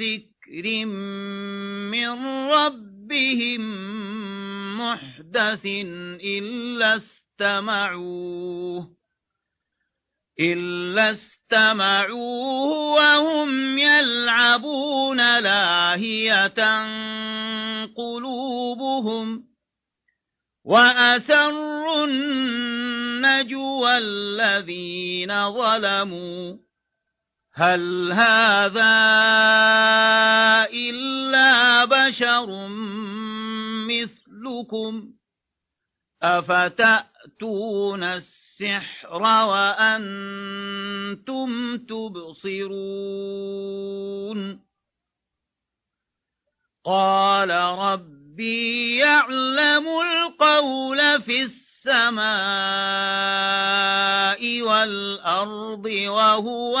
ذكر من ربهم محدث إلا استمعوه إلا استمعوه وهم يلعبون لاهية قلوبهم وأسروا النجوى الذين ظلموا هل هذا إلا بشر مثلكم؟ أفتأتون السحر وأنتم تبصرون؟ قال ربي يعلم القول في السماء والأرض وهو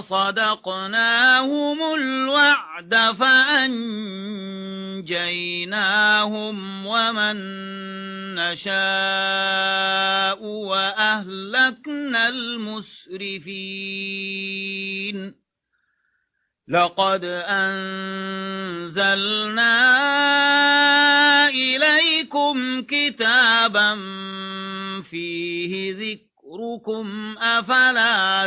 صدقناهم الوعد فأنجيناهم ومن نشاء وأهلكنا المسرفين. لقد أنزلنا إليكم كتابا فيه ذكر ذكركم أفلا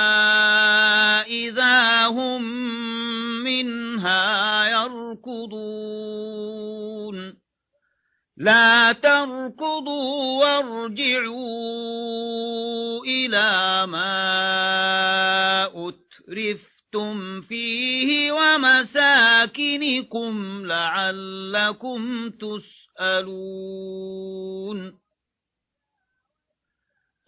إذا هم منها يركضون لا تركضوا وارجعوا إلى ما أترفتم فيه ومساكنكم لعلكم تسرون يسألون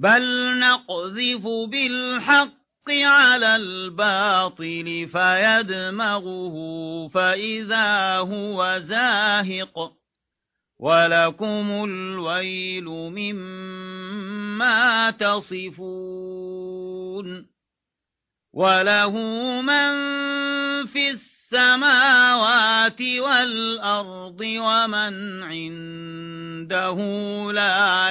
بل نقذف بالحق على الباطل فيدمغه فإذا هو زاهق ولكم الويل مما تصفون وله من في السماوات والأرض ومن عنده لا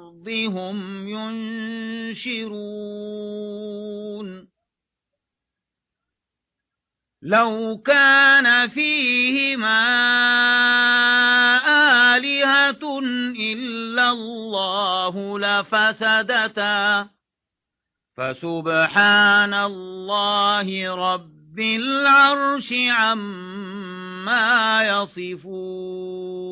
هم ينشرون لو كان فيهما آلهة إلا الله لفسدتا فسبحان الله رب العرش عما يصفون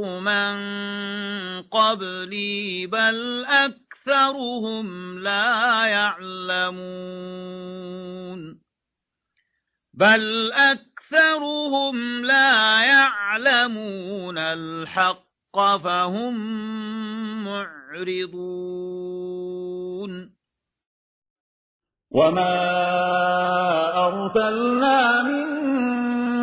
من قبلي بل أكثرهم لا يعلمون بل أكثرهم لا يعلمون الحق فهم معرضون وما أرسلنا من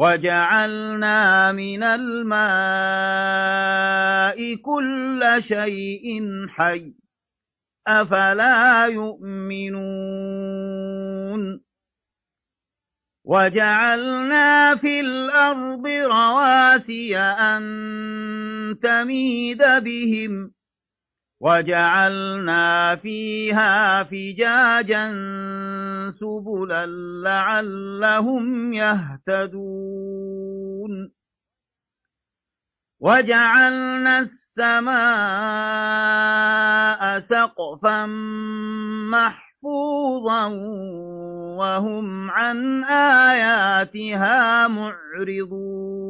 وجعلنا من الماء كل شيء حي أفلا يؤمنون وجعلنا في الأرض رواسي أن تميد بهم وجعلنا فيها فجاجا سبلا لعلهم يهتدون. وجعلنا السماء سقفا محفوظا وهم عن آياتها معرضون.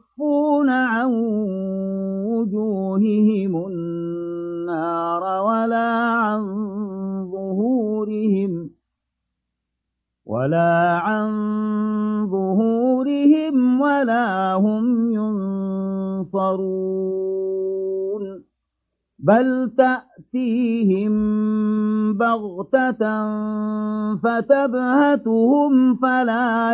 يكفون عن وجوههم النار ولا عن ظهورهم ولا عن ظهورهم ولا هم ينصرون. بل تأتيهم بغتة فتبهتهم فلا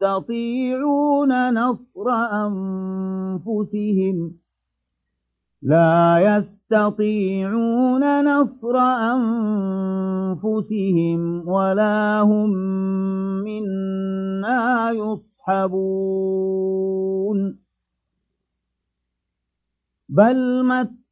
يستطيعون نصر أنفسهم لا يستطيعون نصر أنفسهم ولا هم منا يصحبون بل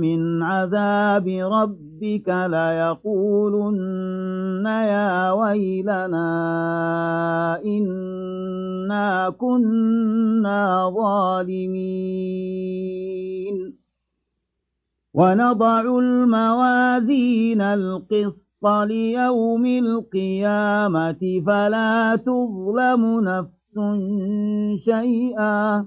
من عذاب ربك ليقولن يا ويلنا إنا كنا ظالمين ونضع الموازين القسط ليوم القيامة فلا تظلم نفس شيئا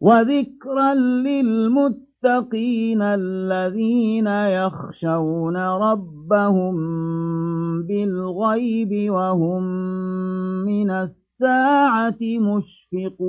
وذكرا للمتقين الذين يخشون ربهم بالغيب وهم من الساعة مشفقون.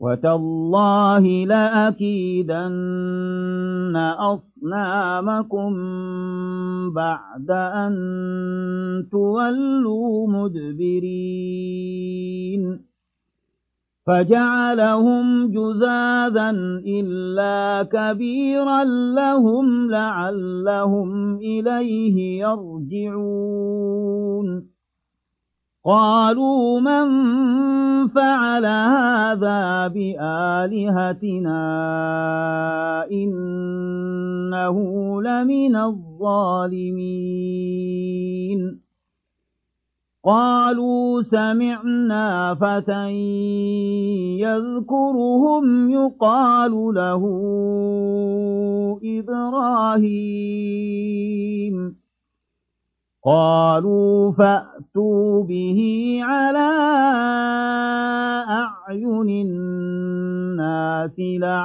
وتالله لأكيدن أصنامكم بعد أن تولوا مدبرين فجعلهم جزاذا إلا كبيرا لهم لعلهم إليه يرجعون قالوا من فعل هذا بآلهتنا إنه لمن الظالمين. قالوا سمعنا فتى يذكرهم يقال له إبراهيم. قالوا فأتوا به على أعين الناس لعلهم